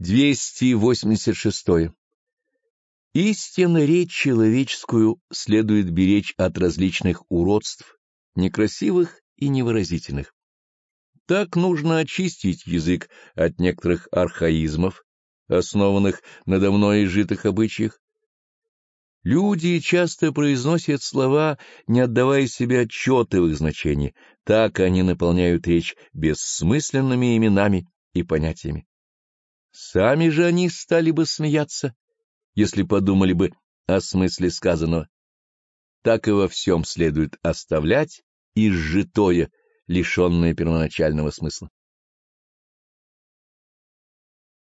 286. Истинно речь человеческую следует беречь от различных уродств, некрасивых и невыразительных. Так нужно очистить язык от некоторых архаизмов, основанных на давно изжитых обычаях. Люди часто произносят слова, не отдавая себе отчета в их значении, так они наполняют речь бессмысленными именами и понятиями. Сами же они стали бы смеяться, если подумали бы о смысле сказанного. Так и во всем следует оставлять изжитое, лишенное первоначального смысла.